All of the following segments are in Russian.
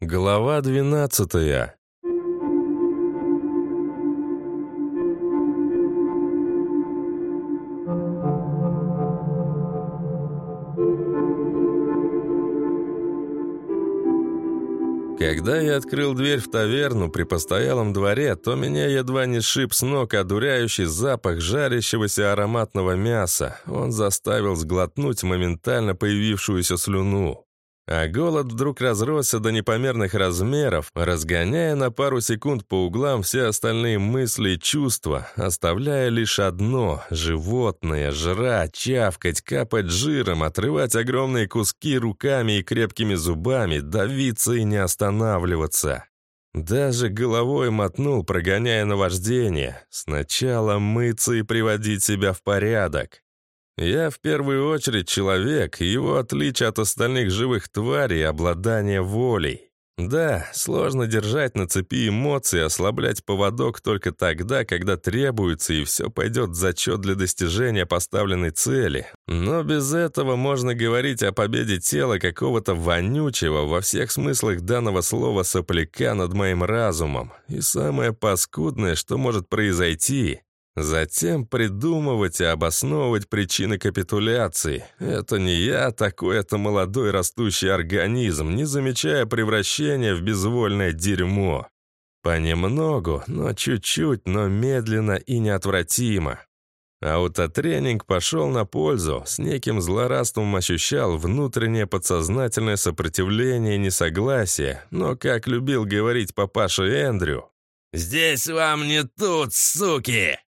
Глава двенадцатая. Когда я открыл дверь в таверну при постоялом дворе, то меня едва не сшиб с ног одуряющий запах жарящегося ароматного мяса. Он заставил сглотнуть моментально появившуюся слюну. А голод вдруг разросся до непомерных размеров, разгоняя на пару секунд по углам все остальные мысли и чувства, оставляя лишь одно — животное, жрать, чавкать, капать жиром, отрывать огромные куски руками и крепкими зубами, давиться и не останавливаться. Даже головой мотнул, прогоняя наваждение. Сначала мыться и приводить себя в порядок. Я в первую очередь человек, и его отличие от остальных живых тварей — обладание волей. Да, сложно держать на цепи эмоции, ослаблять поводок только тогда, когда требуется, и все пойдет в зачет для достижения поставленной цели. Но без этого можно говорить о победе тела какого-то вонючего во всех смыслах данного слова сопляка над моим разумом. И самое паскудное, что может произойти, Затем придумывать и обосновывать причины капитуляции. Это не я такой, это молодой растущий организм, не замечая превращения в безвольное дерьмо. Понемногу, но чуть-чуть, но медленно и неотвратимо. Аутотренинг пошел на пользу, с неким злорадством ощущал внутреннее подсознательное сопротивление и несогласие, но, как любил говорить папаша Эндрю, «Здесь вам не тут, суки!»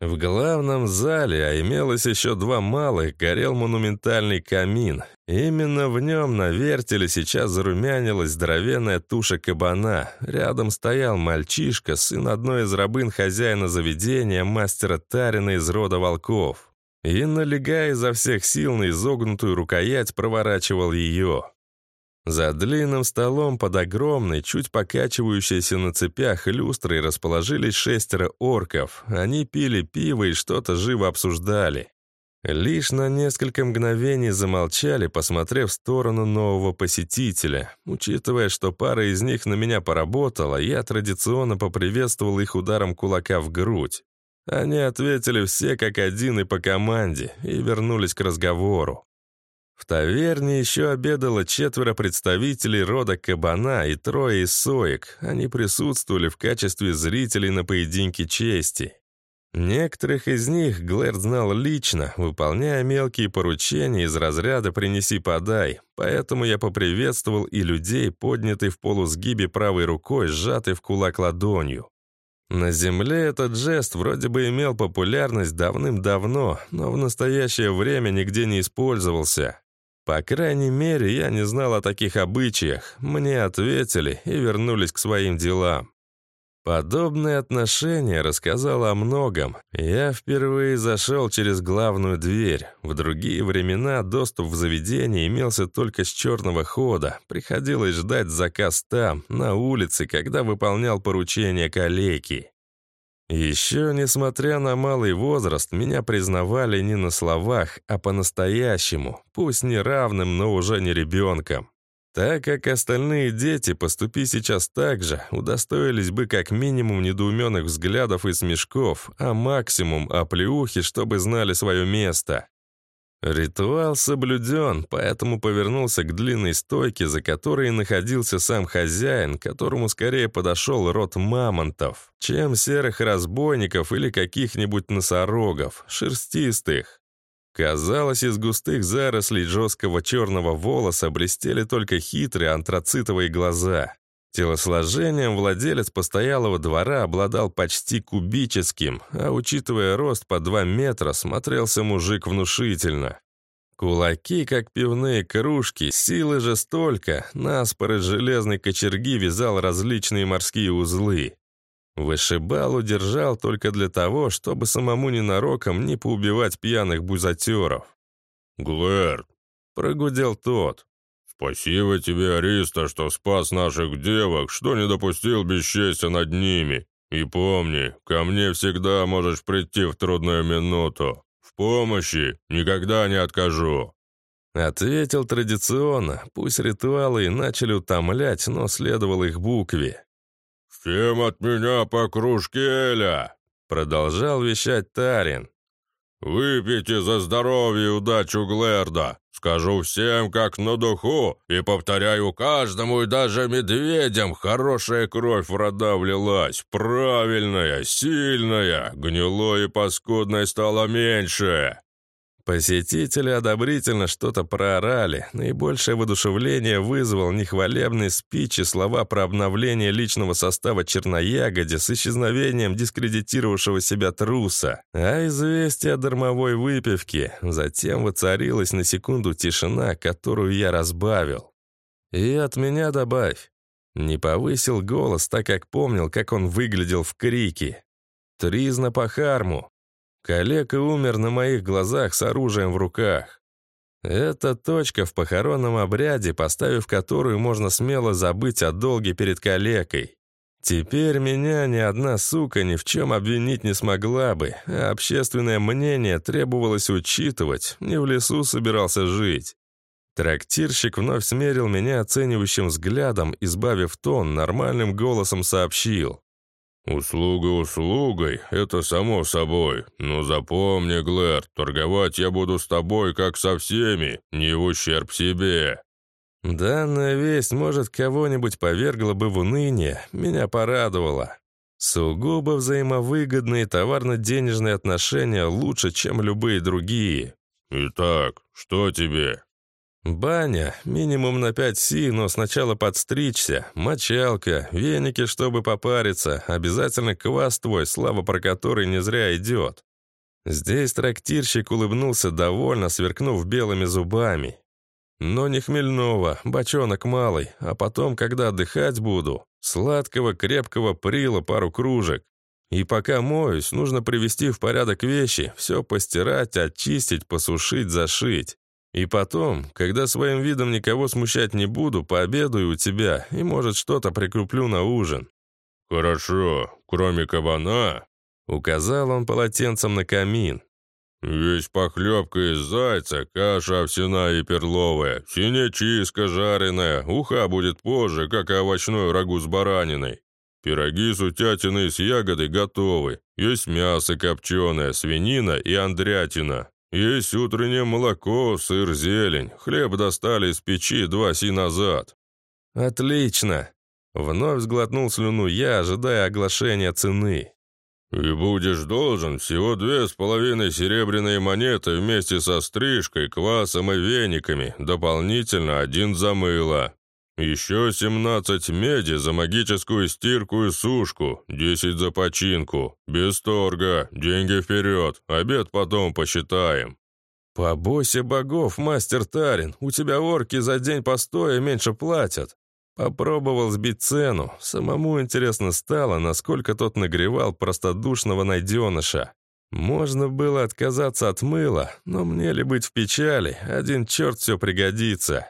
В главном зале, а имелось еще два малых, горел монументальный камин. Именно в нем на вертеле сейчас зарумянилась здоровенная туша кабана. Рядом стоял мальчишка, сын одной из рабын хозяина заведения, мастера Тарина из рода волков. И, налегая изо всех сил на изогнутую рукоять, проворачивал ее. За длинным столом под огромной, чуть покачивающейся на цепях люстрой расположились шестеро орков. Они пили пиво и что-то живо обсуждали. Лишь на несколько мгновений замолчали, посмотрев в сторону нового посетителя. Учитывая, что пара из них на меня поработала, я традиционно поприветствовал их ударом кулака в грудь. Они ответили все как один и по команде, и вернулись к разговору. В таверне еще обедало четверо представителей рода Кабана и трое из соек. Они присутствовали в качестве зрителей на поединке чести. Некоторых из них Глэр знал лично, выполняя мелкие поручения из разряда «принеси-подай», поэтому я поприветствовал и людей, поднятый в полусгибе правой рукой, сжатый в кулак ладонью. На Земле этот жест вроде бы имел популярность давным-давно, но в настоящее время нигде не использовался. По крайней мере, я не знал о таких обычаях. Мне ответили и вернулись к своим делам. Подобное отношение рассказало о многом. Я впервые зашел через главную дверь. В другие времена доступ в заведение имелся только с черного хода. Приходилось ждать заказ там, на улице, когда выполнял поручение коллеги. Еще, несмотря на малый возраст, меня признавали не на словах, а по-настоящему, пусть не равным, но уже не ребенком. Так как остальные дети, поступи сейчас так же, удостоились бы как минимум недоуменных взглядов и смешков, а максимум оплеухи, чтобы знали свое место. Ритуал соблюден, поэтому повернулся к длинной стойке, за которой находился сам хозяин, которому скорее подошел род мамонтов, чем серых разбойников или каких-нибудь носорогов, шерстистых. Казалось, из густых зарослей жесткого черного волоса блестели только хитрые антрацитовые глаза. Телосложением владелец постоялого двора обладал почти кубическим, а учитывая рост по 2 метра, смотрелся мужик внушительно. Кулаки, как пивные кружки, силы же столько, наспор из железной кочерги вязал различные морские узлы. Вышибал удержал только для того, чтобы самому ненароком не поубивать пьяных бузатеров. «Глэр!» — прогудел тот. «Спасибо тебе, Ариста, что спас наших девок, что не допустил бесчестия над ними. И помни, ко мне всегда можешь прийти в трудную минуту. В помощи никогда не откажу». Ответил традиционно, пусть ритуалы и начали утомлять, но следовал их букве. «Всем от меня по кружке Эля!» Продолжал вещать Тарин. «Выпейте за здоровье и удачу Глэрда. Скажу всем, как на духу, и повторяю каждому и даже медведям, хорошая кровь в рода влилась, правильная, сильная, гнилой и паскудной стало меньше». Посетители одобрительно что-то проорали. Наибольшее воодушевление вызвал нехвалебный спич и слова про обновление личного состава Черноягоди с исчезновением дискредитировавшего себя труса, а известие о дармовой выпивке. Затем воцарилась на секунду тишина, которую я разбавил. «И от меня добавь». Не повысил голос, так как помнил, как он выглядел в крике. «Тризна по харму, Калека умер на моих глазах с оружием в руках. Это точка в похоронном обряде, поставив которую можно смело забыть о долге перед калекой. Теперь меня ни одна сука ни в чем обвинить не смогла бы, а общественное мнение требовалось учитывать, не в лесу собирался жить. Трактирщик вновь смерил меня оценивающим взглядом, избавив тон, нормальным голосом сообщил. «Услуга услугой, это само собой. Но запомни, Глэр, торговать я буду с тобой, как со всеми, не в ущерб себе». Данная весть, может, кого-нибудь повергла бы в уныние, меня порадовала. Сугубо взаимовыгодные товарно-денежные отношения лучше, чем любые другие. «Итак, что тебе?» Баня, минимум на 5 си, но сначала подстричься, мочалка, веники, чтобы попариться, обязательно квас твой, слава про который не зря идет. Здесь трактирщик улыбнулся довольно, сверкнув белыми зубами. Но не хмельного, бочонок малый, а потом, когда отдыхать буду, сладкого крепкого прила пару кружек. И пока моюсь, нужно привести в порядок вещи, все постирать, очистить, посушить, зашить. И потом, когда своим видом никого смущать не буду, пообедаю у тебя и, может, что-то прикуплю на ужин». «Хорошо, кроме кабана», — указал он полотенцем на камин. «Есть похлебка из зайца, каша овсяная и перловая, синячиска жареная, уха будет позже, как и овощной рагу с бараниной. Пироги с утятиной с ягодой готовы, есть мясо копченое, свинина и андрятина. Есть утреннее молоко, сыр, зелень. Хлеб достали из печи два си назад». «Отлично!» Вновь сглотнул слюну я, ожидая оглашения цены. «И будешь должен всего две с половиной серебряные монеты вместе со стрижкой, квасом и вениками, дополнительно один за мыло. Еще 17 меди за магическую стирку и сушку, 10 за починку. Без торга, деньги вперед, обед потом посчитаем». «По босе богов, мастер Тарин, у тебя орки за день постоя меньше платят». Попробовал сбить цену. Самому интересно стало, насколько тот нагревал простодушного найденыша. Можно было отказаться от мыла, но мне ли быть в печали, один черт все пригодится.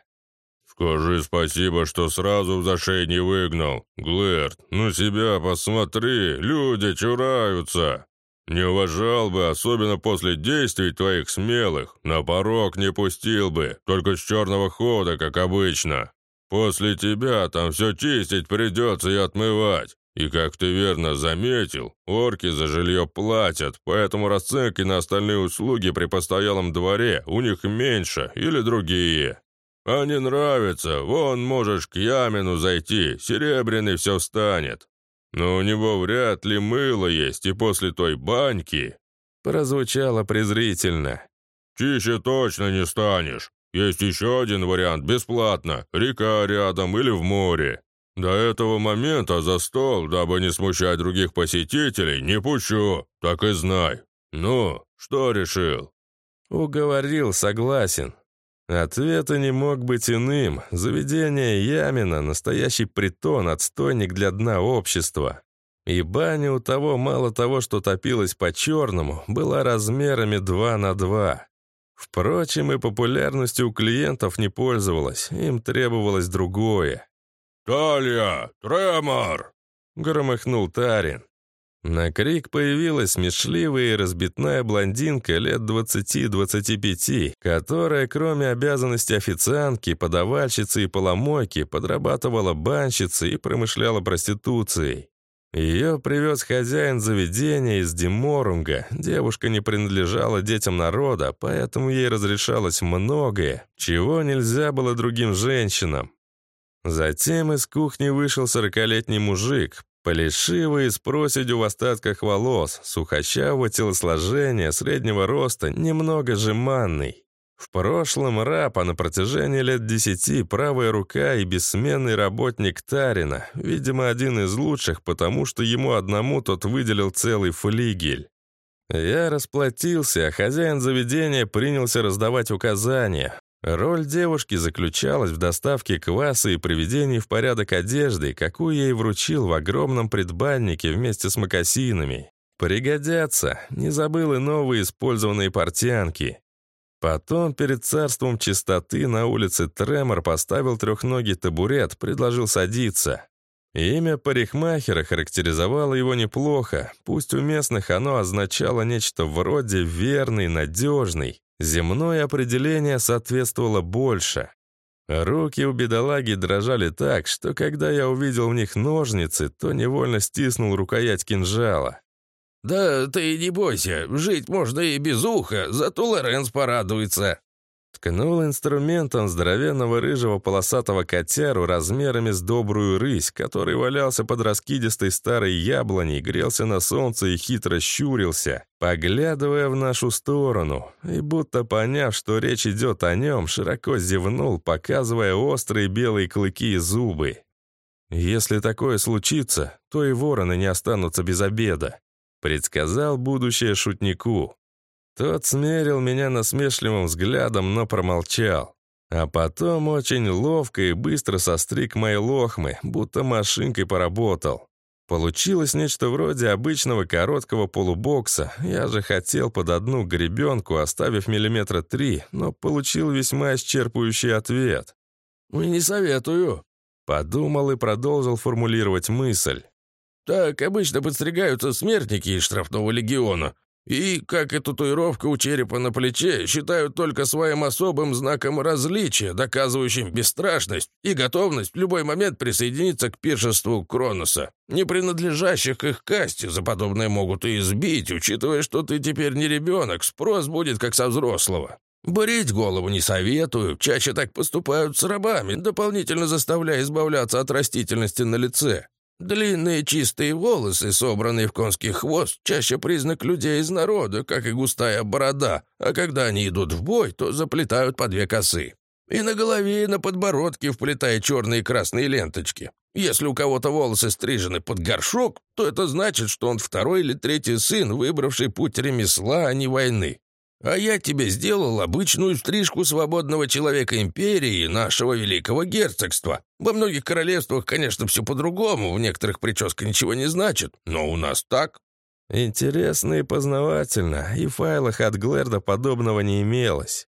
«Скажи спасибо, что сразу в зашей не выгнал. Глэрд, ну себя посмотри, люди чураются. Не уважал бы, особенно после действий твоих смелых. На порог не пустил бы, только с черного хода, как обычно. После тебя там все чистить придется и отмывать. И как ты верно заметил, орки за жилье платят, поэтому расценки на остальные услуги при постоялом дворе у них меньше или другие. А не нравится, вон можешь к Ямину зайти, серебряный все встанет. Но у него вряд ли мыло есть, и после той баньки...» Прозвучало презрительно. «Чище точно не станешь. Есть еще один вариант, бесплатно. Река рядом или в море. До этого момента за стол, дабы не смущать других посетителей, не пущу, так и знай. Ну, что решил?» «Уговорил, согласен. Ответа не мог быть иным. Заведение Ямина — настоящий притон, отстойник для дна общества. И баня у того мало того, что топилась по-черному, была размерами 2 на 2. Впрочем, и популярностью у клиентов не пользовалась, им требовалось другое. «Талия! Тремор!» — громыхнул Тарин. На крик появилась смешливая и разбитная блондинка лет 20-25, которая, кроме обязанностей официантки, подавальщицы и поломойки, подрабатывала банщицей и промышляла проституцией. Ее привез хозяин заведения из Деморунга. Девушка не принадлежала детям народа, поэтому ей разрешалось многое, чего нельзя было другим женщинам. Затем из кухни вышел сорокалетний мужик, Полишивый, с проседью в остатках волос, сухощавого телосложения, среднего роста, немного жеманный. В прошлом раб, а на протяжении лет десяти правая рука и бессменный работник Тарина, видимо, один из лучших, потому что ему одному тот выделил целый флигель. Я расплатился, а хозяин заведения принялся раздавать указания. Роль девушки заключалась в доставке кваса и приведении в порядок одежды, какую ей вручил в огромном предбаннике вместе с мокасинами. Пригодятся, не забыл и новые использованные портянки. Потом перед царством чистоты на улице Тремор поставил трехногий табурет, предложил садиться. Имя парикмахера характеризовало его неплохо, пусть у местных оно означало нечто вроде «верный», «надежный». Земное определение соответствовало больше. Руки у бедолаги дрожали так, что когда я увидел в них ножницы, то невольно стиснул рукоять кинжала. «Да ты не бойся, жить можно и без уха, зато Лоренс порадуется», Ткнул инструментом здоровенного рыжего полосатого котяру размерами с добрую рысь, который валялся под раскидистой старой яблоней, грелся на солнце и хитро щурился, поглядывая в нашу сторону, и будто поняв, что речь идет о нем, широко зевнул, показывая острые белые клыки и зубы. «Если такое случится, то и вороны не останутся без обеда», предсказал будущее шутнику. Тот смерил меня насмешливым взглядом, но промолчал. А потом очень ловко и быстро состриг мои лохмы, будто машинкой поработал. Получилось нечто вроде обычного короткого полубокса. Я же хотел под одну гребенку, оставив миллиметра три, но получил весьма исчерпывающий ответ. «Не советую», — подумал и продолжил формулировать мысль. «Так обычно подстригаются смертники из штрафного легиона. И, как и татуировка у черепа на плече, считают только своим особым знаком различия, доказывающим бесстрашность и готовность в любой момент присоединиться к пиршеству Кроноса. Не принадлежащих их касте за подобное могут и избить, учитывая, что ты теперь не ребенок, спрос будет как со взрослого. Брить голову не советую, чаще так поступают с рабами, дополнительно заставляя избавляться от растительности на лице. Длинные чистые волосы, собранные в конский хвост, чаще признак людей из народа, как и густая борода, а когда они идут в бой, то заплетают по две косы. И на голове, и на подбородке вплетая черные и красные ленточки. Если у кого-то волосы стрижены под горшок, то это значит, что он второй или третий сын, выбравший путь ремесла, а не войны. А я тебе сделал обычную стрижку свободного человека империи нашего великого герцогства. Во многих королевствах, конечно, все по-другому, в некоторых прическа ничего не значит, но у нас так». Интересно и познавательно, и в файлах от Глэрда подобного не имелось.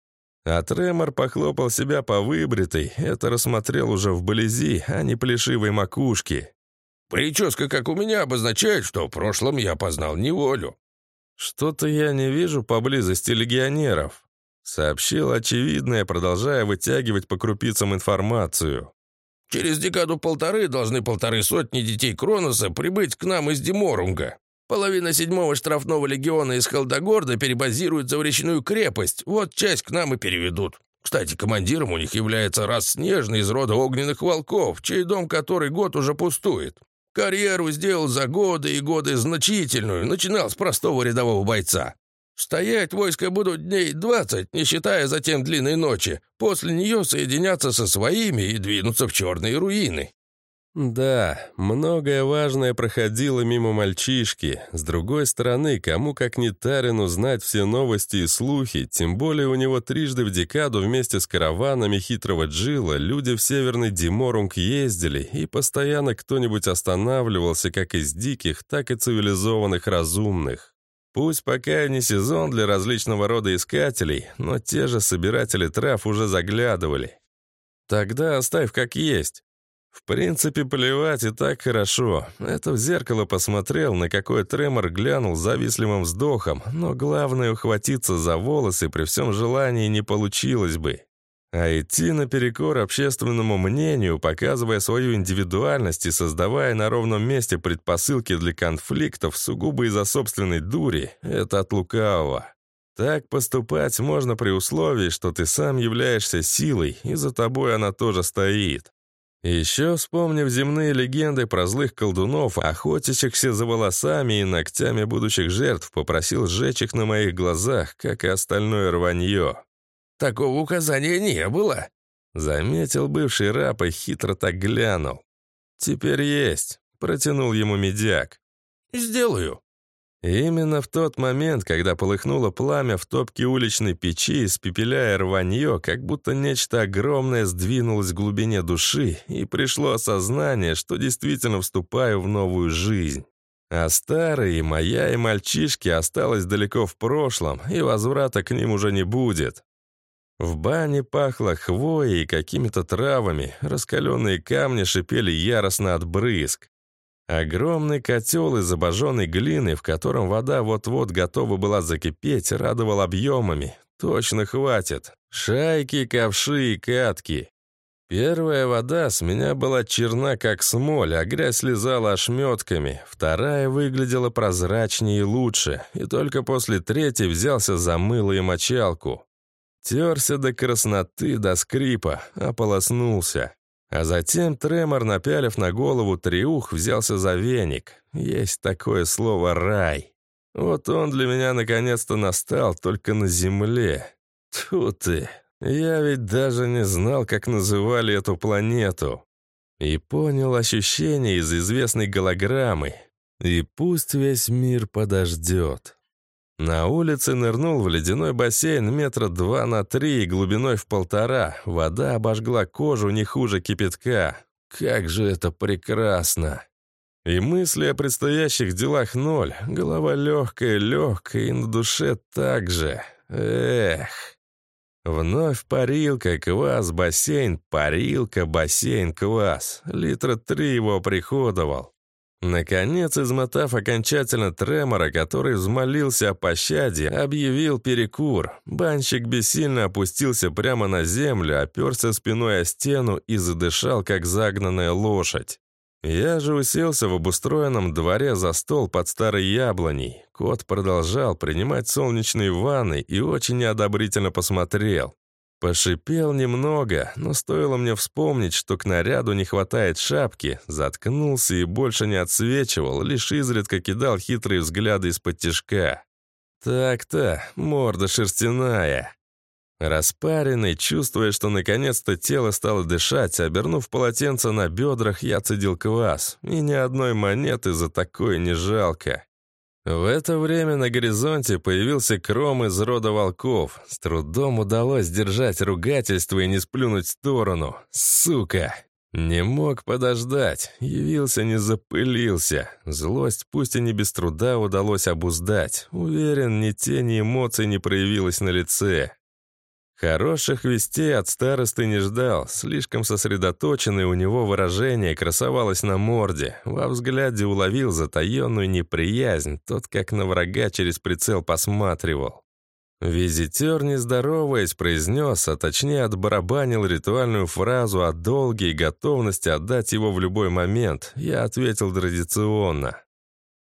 А Тремор похлопал себя по выбритой, это рассмотрел уже вблизи, а не плешивой макушки. «Прическа, как у меня, обозначает, что в прошлом я познал неволю. «Что-то я не вижу поблизости легионеров», — сообщил очевидное, продолжая вытягивать по крупицам информацию. «Через декаду-полторы должны полторы сотни детей Кроноса прибыть к нам из Деморунга. Половина седьмого штрафного легиона из Халдогорда перебазируется в речную крепость, вот часть к нам и переведут. Кстати, командиром у них является рас Снежный из рода огненных волков, чей дом который год уже пустует. Карьеру сделал за годы и годы значительную, начинал с простого рядового бойца. Стоять войска будут дней двадцать, не считая затем длинной ночи. После нее соединяться со своими и двинуться в черные руины. Да, многое важное проходило мимо мальчишки. С другой стороны, кому как не Тарину знать все новости и слухи, тем более у него трижды в декаду вместе с караванами хитрого Джила люди в северный Диморунг ездили, и постоянно кто-нибудь останавливался как из диких, так и цивилизованных разумных. Пусть пока не сезон для различного рода искателей, но те же собиратели трав уже заглядывали. Тогда оставь как есть. В принципе, плевать и так хорошо. Это в зеркало посмотрел, на какой тремор глянул завистливым вздохом, но главное ухватиться за волосы при всем желании не получилось бы. А идти наперекор общественному мнению, показывая свою индивидуальность и создавая на ровном месте предпосылки для конфликтов сугубо из-за собственной дури, это от лукавого. Так поступать можно при условии, что ты сам являешься силой, и за тобой она тоже стоит. Еще вспомнив земные легенды про злых колдунов, охотящихся за волосами и ногтями будущих жертв, попросил сжечь их на моих глазах, как и остальное рванье. Такого указания не было», — заметил бывший раб и хитро так глянул. «Теперь есть», — протянул ему медяк. «Сделаю». Именно в тот момент, когда полыхнуло пламя в топке уличной печи, испепеляя рванье, как будто нечто огромное сдвинулось в глубине души, и пришло осознание, что действительно вступаю в новую жизнь. А старые, моя и мальчишки осталось далеко в прошлом, и возврата к ним уже не будет. В бане пахло хвоей и какими-то травами, раскаленные камни шипели яростно от брызг. Огромный котел из обожженной глины, в котором вода вот-вот готова была закипеть, радовал объемами. Точно хватит. Шайки, ковши и катки. Первая вода с меня была черна, как смоль, а грязь слезала ошметками. Вторая выглядела прозрачнее и лучше, и только после третьей взялся за мыло и мочалку. Терся до красноты, до скрипа, ополоснулся. А затем тремор, напялив на голову триух, взялся за веник. Есть такое слово «рай». Вот он для меня наконец-то настал, только на земле. Тьфу ты, я ведь даже не знал, как называли эту планету. И понял ощущение из известной голограммы. И пусть весь мир подождет. На улице нырнул в ледяной бассейн метра два на три и глубиной в полтора. Вода обожгла кожу не хуже кипятка. Как же это прекрасно! И мысли о предстоящих делах ноль. Голова легкая, легкая, и на душе так же. Эх! Вновь парилка, квас, бассейн, парилка, бассейн, квас. Литра три его приходовал. Наконец, измотав окончательно тремора, который взмолился о пощаде, объявил перекур. Банщик бессильно опустился прямо на землю, оперся спиной о стену и задышал, как загнанная лошадь. Я же уселся в обустроенном дворе за стол под старой яблоней. Кот продолжал принимать солнечные ванны и очень неодобрительно посмотрел. Пошипел немного, но стоило мне вспомнить, что к наряду не хватает шапки, заткнулся и больше не отсвечивал, лишь изредка кидал хитрые взгляды из-под тишка. Так-то, морда шерстяная. Распаренный, чувствуя, что наконец-то тело стало дышать, обернув полотенце на бедрах, я цедил квас, и ни одной монеты за такое не жалко. В это время на горизонте появился кром из рода волков. С трудом удалось держать ругательство и не сплюнуть в сторону. Сука! Не мог подождать. Явился, не запылился. Злость, пусть и не без труда, удалось обуздать. Уверен, ни тени эмоций не проявилось на лице. Хороших вестей от старосты не ждал. Слишком сосредоточенное у него выражение красовалось на морде. Во взгляде уловил затаенную неприязнь, тот как на врага через прицел посматривал. Визитер, не здороваясь, произнес, а точнее отбарабанил ритуальную фразу о долге и готовности отдать его в любой момент. Я ответил традиционно.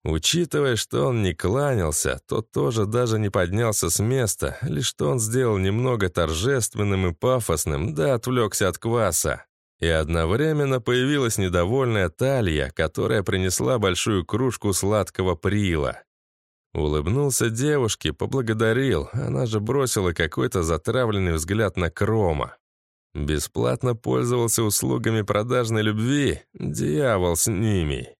Учитывая, что он не кланялся, то тоже даже не поднялся с места, лишь что он сделал немного торжественным и пафосным, да отвлекся от кваса. И одновременно появилась недовольная Талья, которая принесла большую кружку сладкого прила. Улыбнулся девушке, поблагодарил, она же бросила какой-то затравленный взгляд на Крома. Бесплатно пользовался услугами продажной любви? Дьявол с ними.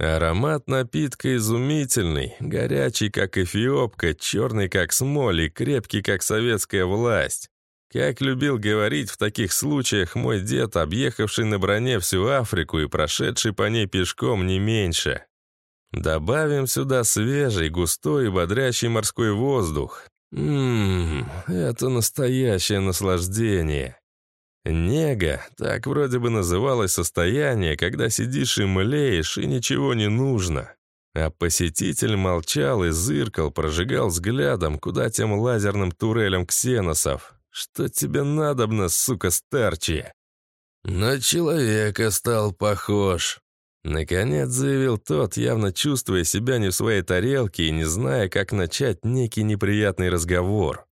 Аромат напитка изумительный, горячий, как эфиопка, черный, как смоль и крепкий, как советская власть. Как любил говорить в таких случаях мой дед, объехавший на броне всю Африку и прошедший по ней пешком не меньше. Добавим сюда свежий, густой и бодрящий морской воздух. Ммм, это настоящее наслаждение. Нега, так вроде бы называлось состояние, когда сидишь и млеешь, и ничего не нужно. А посетитель молчал и зыркал, прожигал взглядом, куда тем лазерным турелям ксеносов. «Что тебе надобно, сука старчи?» «На человека стал похож», — наконец заявил тот, явно чувствуя себя не в своей тарелке и не зная, как начать некий неприятный разговор.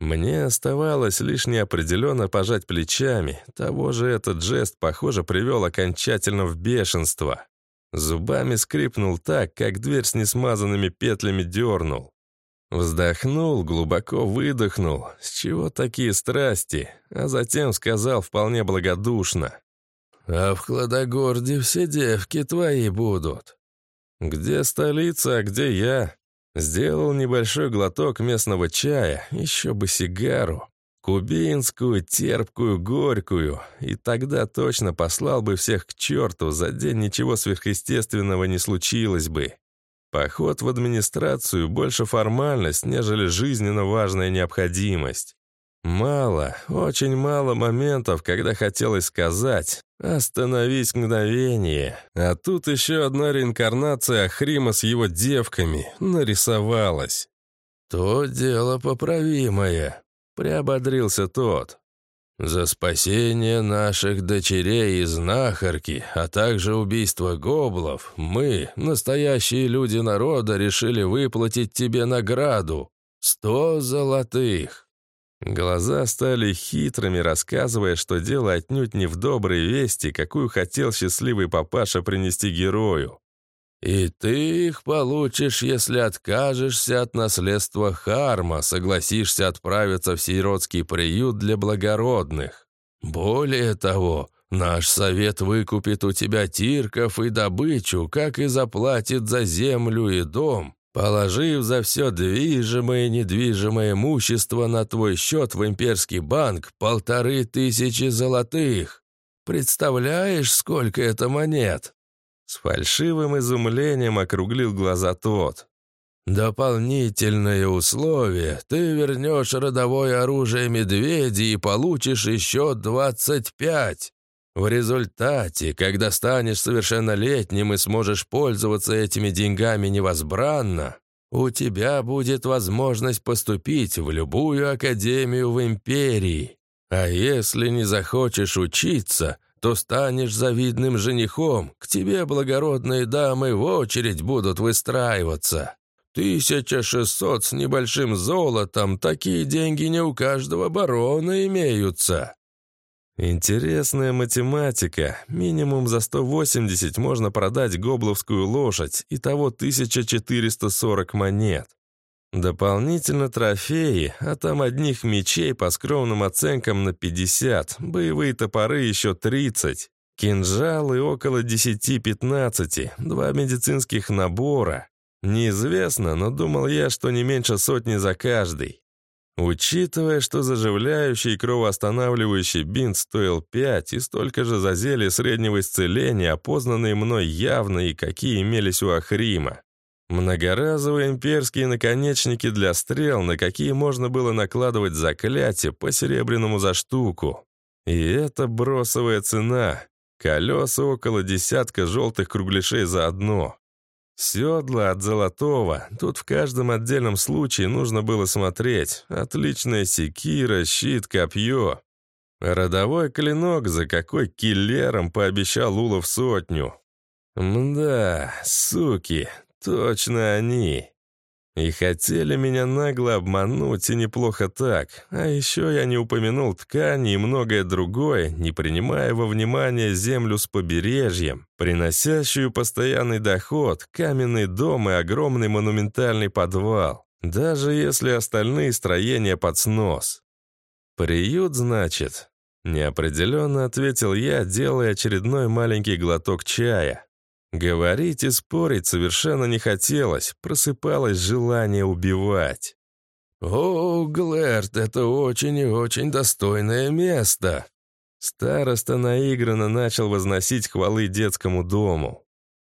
Мне оставалось лишь неопределенно пожать плечами. Того же этот жест, похоже, привел окончательно в бешенство. Зубами скрипнул так, как дверь с несмазанными петлями дернул. Вздохнул, глубоко выдохнул. С чего такие страсти? А затем сказал вполне благодушно. «А в Хладогорде все девки твои будут». «Где столица, а где я?» Сделал небольшой глоток местного чая, еще бы сигару. Кубинскую, терпкую, горькую. И тогда точно послал бы всех к черту, за день ничего сверхъестественного не случилось бы. Поход в администрацию больше формальность, нежели жизненно важная необходимость. Мало, очень мало моментов, когда хотелось сказать «Остановись мгновение». А тут еще одна реинкарнация Ахрима с его девками нарисовалась. «То дело поправимое», — приободрился тот. «За спасение наших дочерей и знахарки, а также убийство гоблов, мы, настоящие люди народа, решили выплатить тебе награду. Сто золотых». Глаза стали хитрыми, рассказывая, что дело отнюдь не в доброй вести, какую хотел счастливый папаша принести герою. «И ты их получишь, если откажешься от наследства Харма, согласишься отправиться в сиротский приют для благородных. Более того, наш совет выкупит у тебя тирков и добычу, как и заплатит за землю и дом, Положив за все движимое и недвижимое имущество на твой счет в имперский банк полторы тысячи золотых. Представляешь, сколько это монет?» С фальшивым изумлением округлил глаза тот. «Дополнительное условие. Ты вернешь родовое оружие медведя и получишь еще двадцать пять. В результате, когда станешь совершеннолетним и сможешь пользоваться этими деньгами невозбранно, у тебя будет возможность поступить в любую академию в империи. А если не захочешь учиться, то станешь завидным женихом, к тебе благородные дамы в очередь будут выстраиваться. Тысяча шестьсот с небольшим золотом, такие деньги не у каждого барона имеются. Интересная математика. Минимум за 180 можно продать гобловскую лошадь, и того 1440 монет. Дополнительно трофеи, а там одних мечей по скромным оценкам на 50, боевые топоры еще 30, кинжалы около 10-15, два медицинских набора. Неизвестно, но думал я, что не меньше сотни за каждый. Учитывая, что заживляющий кровоостанавливающий бинт стоил 5 и столько же за зелье среднего исцеления, опознанные мной явно и какие имелись у Ахрима. Многоразовые имперские наконечники для стрел, на какие можно было накладывать заклятие по серебряному за штуку. И это бросовая цена. Колеса около десятка желтых кругляшей за одно. Седла от золотого. Тут в каждом отдельном случае нужно было смотреть. Отличная секира, щит, копье. Родовой клинок, за какой киллером пообещал Улов сотню. Мда, суки, точно они. И хотели меня нагло обмануть, и неплохо так. А еще я не упомянул ткани и многое другое, не принимая во внимание землю с побережьем, приносящую постоянный доход, каменный дом и огромный монументальный подвал. Даже если остальные строения под снос. «Приют, значит?» Неопределенно ответил я, делая очередной маленький глоток чая. Говорить и спорить совершенно не хотелось, просыпалось желание убивать. «О, Глэрт, это очень и очень достойное место!» Староста наигранно начал возносить хвалы детскому дому.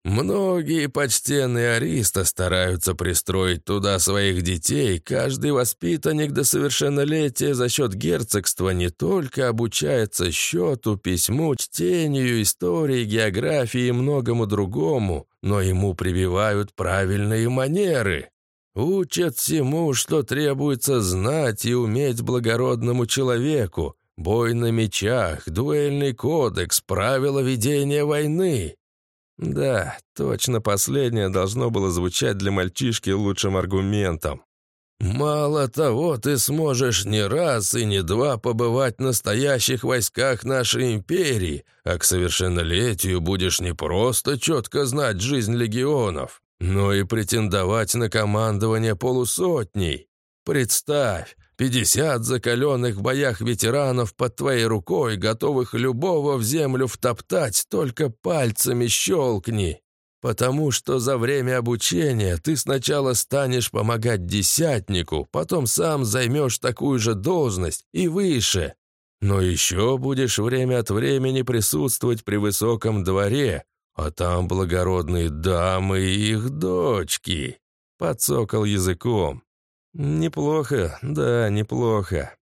Многие почтенные аристы стараются пристроить туда своих детей. Каждый воспитанник до совершеннолетия за счет герцогства не только обучается счету, письму, чтению, истории, географии и многому другому, но ему прививают правильные манеры. Учат всему, что требуется знать и уметь благородному человеку. Бой на мечах, дуэльный кодекс, правила ведения войны. Да, точно последнее должно было звучать для мальчишки лучшим аргументом. «Мало того, ты сможешь не раз и не два побывать в настоящих войсках нашей империи, а к совершеннолетию будешь не просто четко знать жизнь легионов, но и претендовать на командование полусотней. Представь, Пятьдесят закаленных в боях ветеранов под твоей рукой, готовых любого в землю втоптать, только пальцами щелкни. Потому что за время обучения ты сначала станешь помогать десятнику, потом сам займешь такую же должность и выше. Но еще будешь время от времени присутствовать при высоком дворе, а там благородные дамы и их дочки. Подсокал языком. «Неплохо, да, неплохо».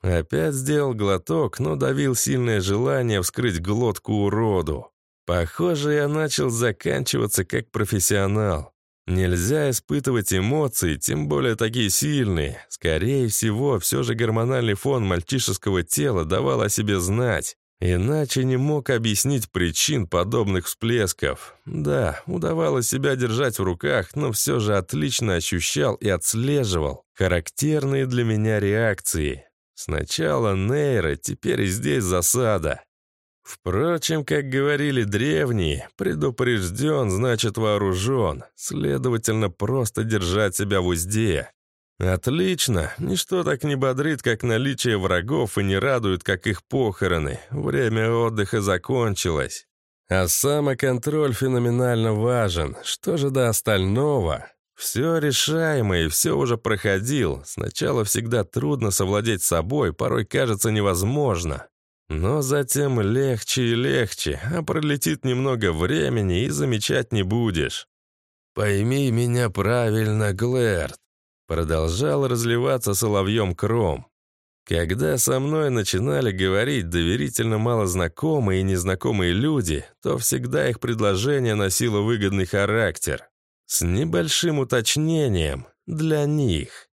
Опять сделал глоток, но давил сильное желание вскрыть глотку уроду. Похоже, я начал заканчиваться как профессионал. Нельзя испытывать эмоции, тем более такие сильные. Скорее всего, все же гормональный фон мальчишеского тела давал о себе знать. Иначе не мог объяснить причин подобных всплесков. Да, удавалось себя держать в руках, но все же отлично ощущал и отслеживал характерные для меня реакции. Сначала нейро, теперь и здесь засада. Впрочем, как говорили древние, предупрежден значит вооружен, следовательно, просто держать себя в узде. «Отлично. Ничто так не бодрит, как наличие врагов, и не радует, как их похороны. Время отдыха закончилось. А самоконтроль феноменально важен. Что же до остального? Все решаемо и все уже проходил. Сначала всегда трудно совладеть собой, порой кажется невозможно. Но затем легче и легче, а пролетит немного времени и замечать не будешь. «Пойми меня правильно, Глэрт. Продолжал разливаться соловьем кром. Когда со мной начинали говорить доверительно малознакомые и незнакомые люди, то всегда их предложение носило выгодный характер. С небольшим уточнением для них.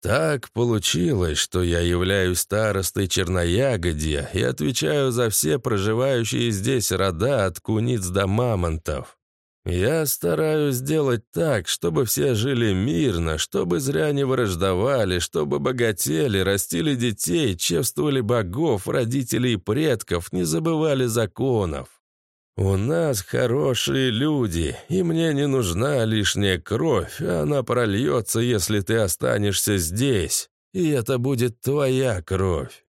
Так получилось, что я являюсь старостой Черноягодья и отвечаю за все проживающие здесь рода от куниц до мамонтов. Я стараюсь сделать так, чтобы все жили мирно, чтобы зря не враждовали, чтобы богатели, растили детей, чествовали богов, родителей и предков, не забывали законов. У нас хорошие люди, и мне не нужна лишняя кровь, а она прольется, если ты останешься здесь, и это будет твоя кровь.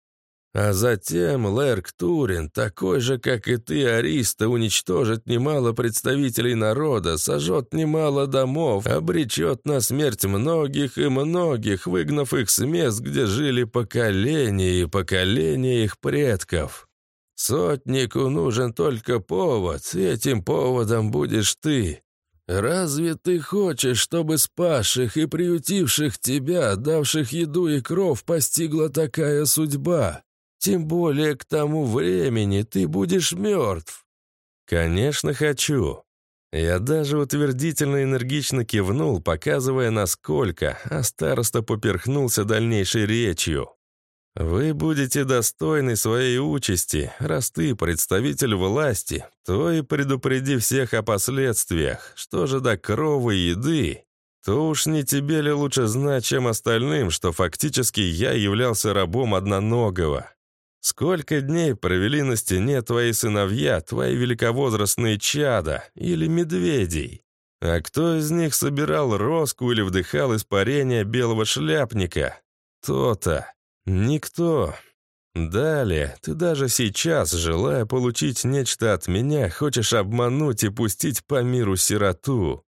А затем Лерк Турин, такой же, как и ты, Ариста, уничтожит немало представителей народа, сожжет немало домов, обречет на смерть многих и многих, выгнав их с мест, где жили поколения и поколения их предков. Сотнику нужен только повод, и этим поводом будешь ты. Разве ты хочешь, чтобы спасших и приютивших тебя, давших еду и кров, постигла такая судьба? Тем более к тому времени ты будешь мертв». «Конечно, хочу». Я даже утвердительно энергично кивнул, показывая насколько, а староста поперхнулся дальнейшей речью. «Вы будете достойны своей участи, раз ты представитель власти, то и предупреди всех о последствиях. Что же до крови и еды, то уж не тебе ли лучше знать, чем остальным, что фактически я являлся рабом одноногого. Сколько дней провели на стене твои сыновья, твои великовозрастные чада или медведей? А кто из них собирал роску или вдыхал испарение белого шляпника? То-то. Никто. Далее, ты даже сейчас, желая получить нечто от меня, хочешь обмануть и пустить по миру сироту.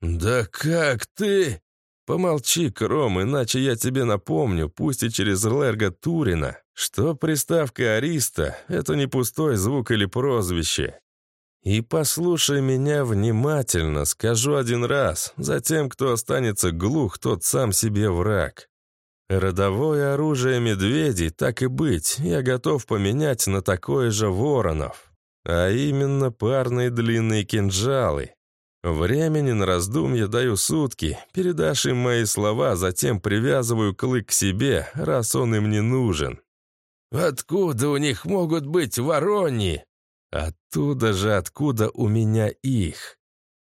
«Да как ты?» «Помолчи, Кром, иначе я тебе напомню, пусть и через Лерга Турина, что приставка «Ариста» — это не пустой звук или прозвище. И послушай меня внимательно, скажу один раз. Затем, кто останется глух, тот сам себе враг. Родовое оружие медведей, так и быть, я готов поменять на такое же воронов. А именно парные длинные кинжалы. Времени на раздумье даю сутки, передашь им мои слова, затем привязываю клык к себе, раз он им не нужен. «Откуда у них могут быть ворони?» Оттуда же, откуда у меня их.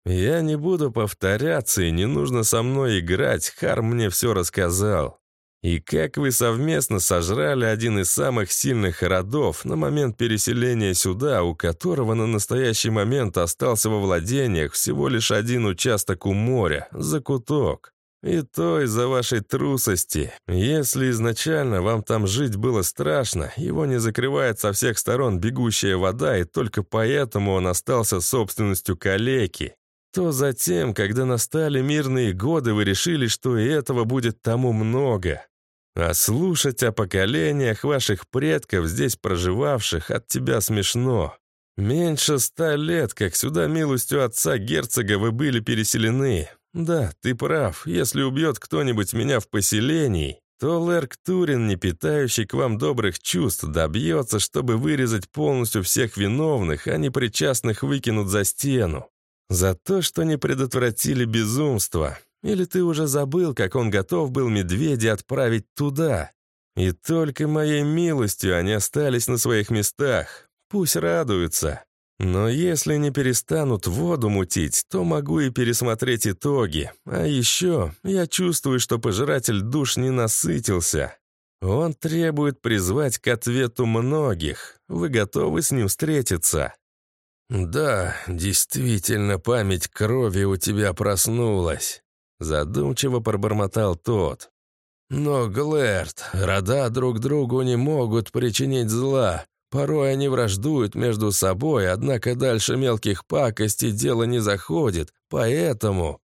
Я не буду повторяться, и не нужно со мной играть, Хар мне все рассказал. И как вы совместно сожрали один из самых сильных родов на момент переселения сюда, у которого на настоящий момент остался во владениях всего лишь один участок у моря, закуток. И то из-за вашей трусости. Если изначально вам там жить было страшно, его не закрывает со всех сторон бегущая вода, и только поэтому он остался собственностью калеки, то затем, когда настали мирные годы, вы решили, что и этого будет тому много. А слушать о поколениях ваших предков, здесь проживавших, от тебя смешно. Меньше ста лет, как сюда милостью отца герцога вы были переселены. «Да, ты прав. Если убьет кто-нибудь меня в поселении, то Лерк Турин, не питающий к вам добрых чувств, добьется, чтобы вырезать полностью всех виновных, а не причастных выкинут за стену. За то, что не предотвратили безумство. Или ты уже забыл, как он готов был медведя отправить туда? И только моей милостью они остались на своих местах. Пусть радуются. Но если не перестанут воду мутить, то могу и пересмотреть итоги. А еще я чувствую, что пожиратель душ не насытился. Он требует призвать к ответу многих. Вы готовы с ним встретиться? Да, действительно, память крови у тебя проснулась. Задумчиво пробормотал тот. Но, Глэрт, рода друг другу не могут причинить зла. Порой они враждуют между собой, однако дальше мелких пакостей дело не заходит, поэтому...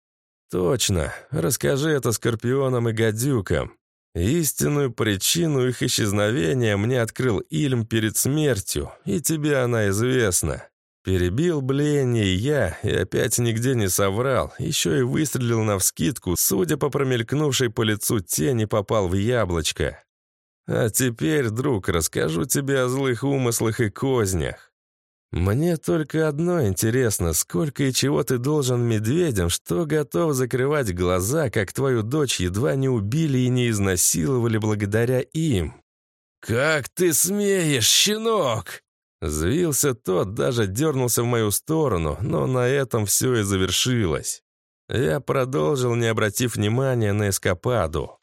Точно, расскажи это скорпионам и гадюкам. Истинную причину их исчезновения мне открыл Ильм перед смертью, и тебе она известна. Перебил блеяние я и опять нигде не соврал, еще и выстрелил навскидку, судя по промелькнувшей по лицу тени, попал в яблочко. А теперь, друг, расскажу тебе о злых умыслах и кознях. Мне только одно интересно, сколько и чего ты должен медведям, что готов закрывать глаза, как твою дочь едва не убили и не изнасиловали благодаря им. «Как ты смеешь, щенок!» Звился тот, даже дернулся в мою сторону, но на этом все и завершилось. Я продолжил, не обратив внимания на эскападу.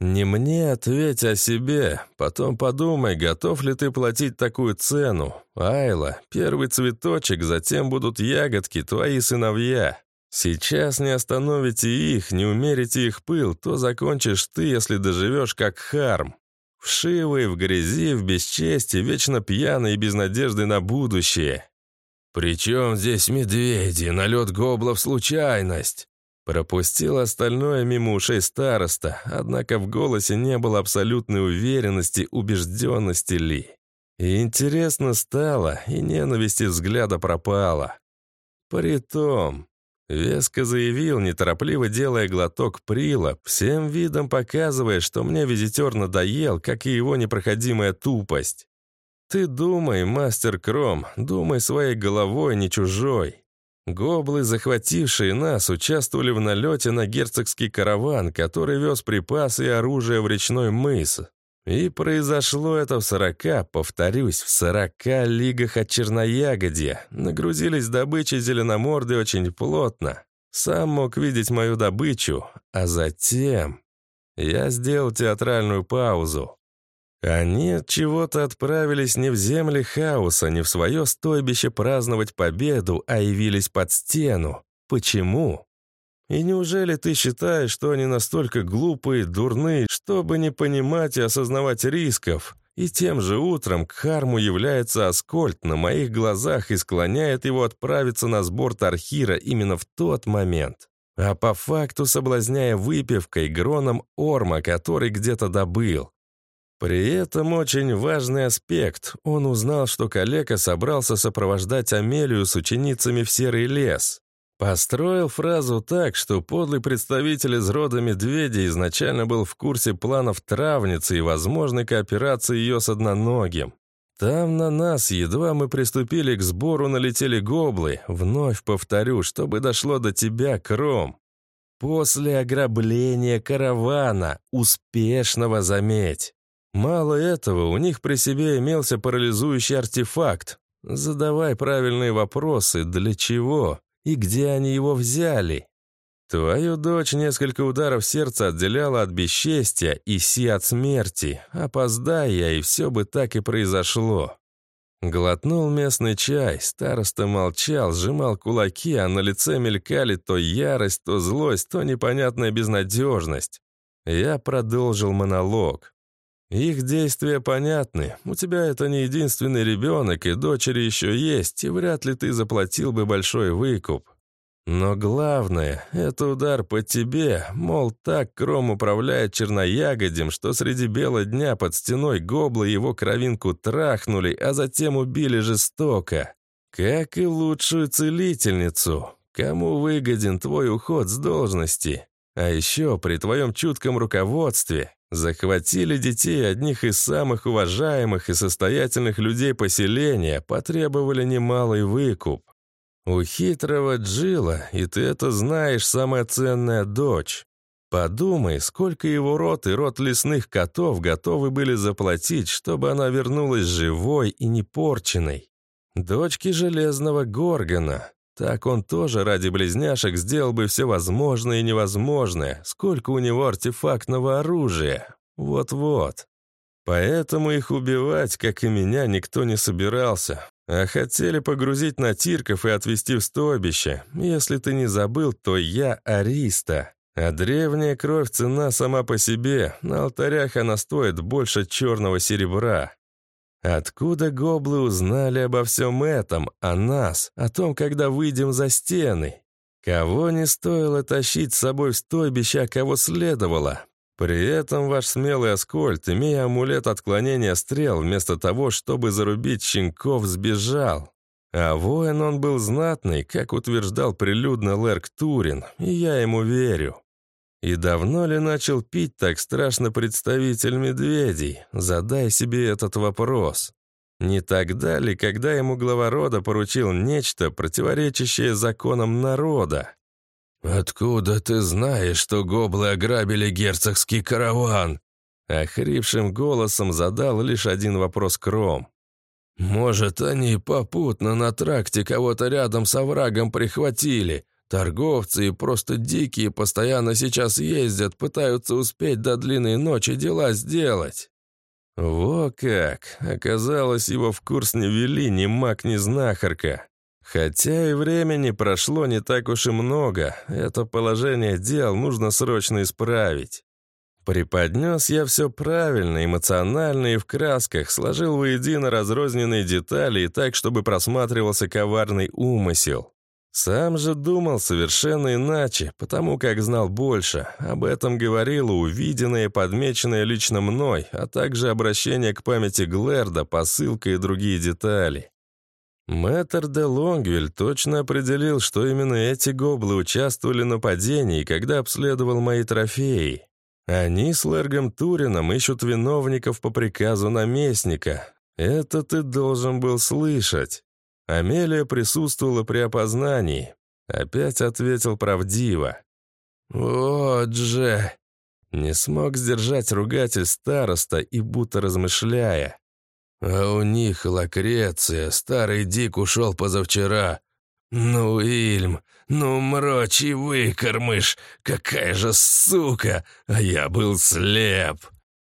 «Не мне, ответь о себе. Потом подумай, готов ли ты платить такую цену. Айла, первый цветочек, затем будут ягодки, твои сыновья. Сейчас не остановите их, не умерите их пыл, то закончишь ты, если доживешь как Харм. Вшивый, в грязи, в бесчестии, вечно пьяный и без надежды на будущее. Причем здесь медведи, налет гоблов случайность?» Пропустил остальное мимо ушей староста, однако в голосе не было абсолютной уверенности, убежденности ли. И интересно стало, и ненависти взгляда пропала. Притом, веско заявил, неторопливо делая глоток прила, всем видом показывая, что мне визитер надоел, как и его непроходимая тупость. «Ты думай, мастер Кром, думай своей головой, не чужой. Гоблы, захватившие нас, участвовали в налете на герцогский караван, который вез припасы и оружие в речной мыс. И произошло это в сорока, повторюсь, в сорока лигах от Черноягодья. Нагрузились добычей зеленоморды очень плотно. Сам мог видеть мою добычу, а затем... Я сделал театральную паузу. Они от чего-то отправились не в земли хаоса, не в свое стойбище праздновать победу, а явились под стену. Почему? И неужели ты считаешь, что они настолько глупые, дурные, чтобы не понимать и осознавать рисков? И тем же утром к Харму является Аскольд на моих глазах и склоняет его отправиться на сбор Тархира именно в тот момент. А по факту соблазняя выпивкой, гроном Орма, который где-то добыл. При этом очень важный аспект. Он узнал, что коллега собрался сопровождать Амелию с ученицами в Серый лес. Построил фразу так, что подлый представитель из рода медведя изначально был в курсе планов травницы и возможной кооперации ее с одноногим. Там на нас, едва мы приступили к сбору, налетели гоблы. Вновь повторю, чтобы дошло до тебя, Кром. После ограбления каравана, успешного, заметь. Мало этого, у них при себе имелся парализующий артефакт. Задавай правильные вопросы, для чего? И где они его взяли? Твою дочь несколько ударов сердца отделяла от бесчестия и си от смерти. Опоздай я, и все бы так и произошло. Глотнул местный чай, староста молчал, сжимал кулаки, а на лице мелькали то ярость, то злость, то непонятная безнадежность. Я продолжил монолог. Их действия понятны. У тебя это не единственный ребенок, и дочери еще есть, и вряд ли ты заплатил бы большой выкуп. Но главное, это удар по тебе, мол, так Кром управляет черноягодем, что среди бела дня под стеной гобла его кровинку трахнули, а затем убили жестоко. Как и лучшую целительницу. Кому выгоден твой уход с должности? А еще при твоем чутком руководстве захватили детей одних из самых уважаемых и состоятельных людей поселения, потребовали немалый выкуп. У хитрого Джила, и ты это знаешь, самая ценная дочь. Подумай, сколько его род и род лесных котов готовы были заплатить, чтобы она вернулась живой и непорченной. Дочки Железного Горгона. Так он тоже ради близняшек сделал бы все возможное и невозможное. Сколько у него артефактного оружия. Вот-вот. Поэтому их убивать, как и меня, никто не собирался. А хотели погрузить на Тирков и отвезти в стойбище. Если ты не забыл, то я Ариста. А древняя кровь цена сама по себе. На алтарях она стоит больше черного серебра. Откуда гоблы узнали обо всем этом, о нас, о том, когда выйдем за стены? Кого не стоило тащить с собой в стойбище, а кого следовало? При этом ваш смелый Аскольд, имея амулет отклонения стрел, вместо того, чтобы зарубить щенков, сбежал. А воин он был знатный, как утверждал прилюдно Лерк Турин, и я ему верю. И давно ли начал пить так страшно представитель медведей? Задай себе этот вопрос. Не тогда ли, когда ему глава рода поручил нечто, противоречащее законам народа? «Откуда ты знаешь, что гоблы ограбили герцогский караван?» Охрипшим голосом задал лишь один вопрос Кром. «Может, они попутно на тракте кого-то рядом с оврагом прихватили, Торговцы просто дикие постоянно сейчас ездят, пытаются успеть до длинной ночи дела сделать. Во как! Оказалось, его в курс не вели ни маг, ни знахарка. Хотя и времени прошло не так уж и много, это положение дел нужно срочно исправить. Преподнес я все правильно, эмоционально и в красках, сложил воедино разрозненные детали и так, чтобы просматривался коварный умысел. Сам же думал совершенно иначе, потому как знал больше. Об этом говорило увиденное и подмеченное лично мной, а также обращение к памяти Глэрда, посылка и другие детали. Мэтр де Лонгвиль точно определил, что именно эти гоблы участвовали в нападении, когда обследовал мои трофеи. Они с Лергом Турином ищут виновников по приказу наместника. Это ты должен был слышать. Амелия присутствовала при опознании. Опять ответил правдиво. «Вот же!» Не смог сдержать ругатель староста и будто размышляя. «А у них Лакреция, старый Дик ушел позавчера. Ну, Ильм, ну, мрочь и выкормыш, какая же сука, а я был слеп!»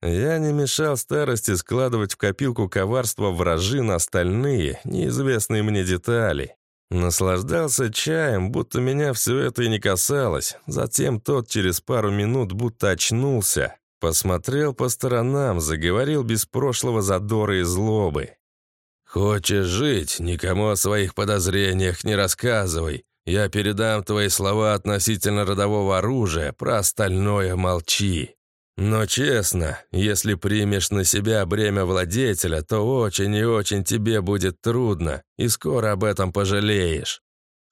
Я не мешал старости складывать в копилку коварства вражи на остальные, неизвестные мне детали. Наслаждался чаем, будто меня все это и не касалось. Затем тот через пару минут будто очнулся. Посмотрел по сторонам, заговорил без прошлого задора и злобы. «Хочешь жить, никому о своих подозрениях не рассказывай. Я передам твои слова относительно родового оружия, про остальное молчи. Но честно, если примешь на себя бремя владетеля, то очень и очень тебе будет трудно, и скоро об этом пожалеешь.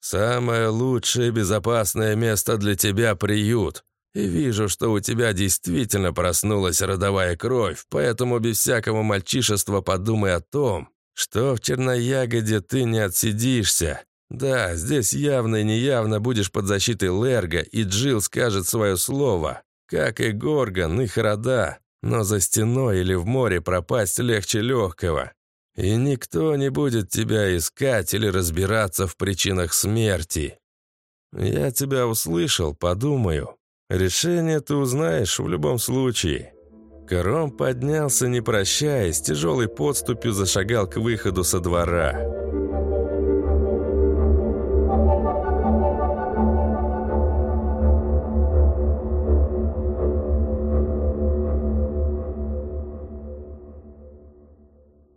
Самое лучшее безопасное место для тебя – приют. И вижу, что у тебя действительно проснулась родовая кровь, поэтому без всякого мальчишества подумай о том, что в Черноягоде ты не отсидишься. Да, здесь явно и неявно будешь под защитой Лерга, и Джил скажет свое слово. Как и Горгон, их рода. Но за стеной или в море пропасть легче легкого. И никто не будет тебя искать или разбираться в причинах смерти. Я тебя услышал, подумаю. Решение ты узнаешь в любом случае. Кором поднялся, не прощаясь, тяжелой подступью зашагал к выходу со двора.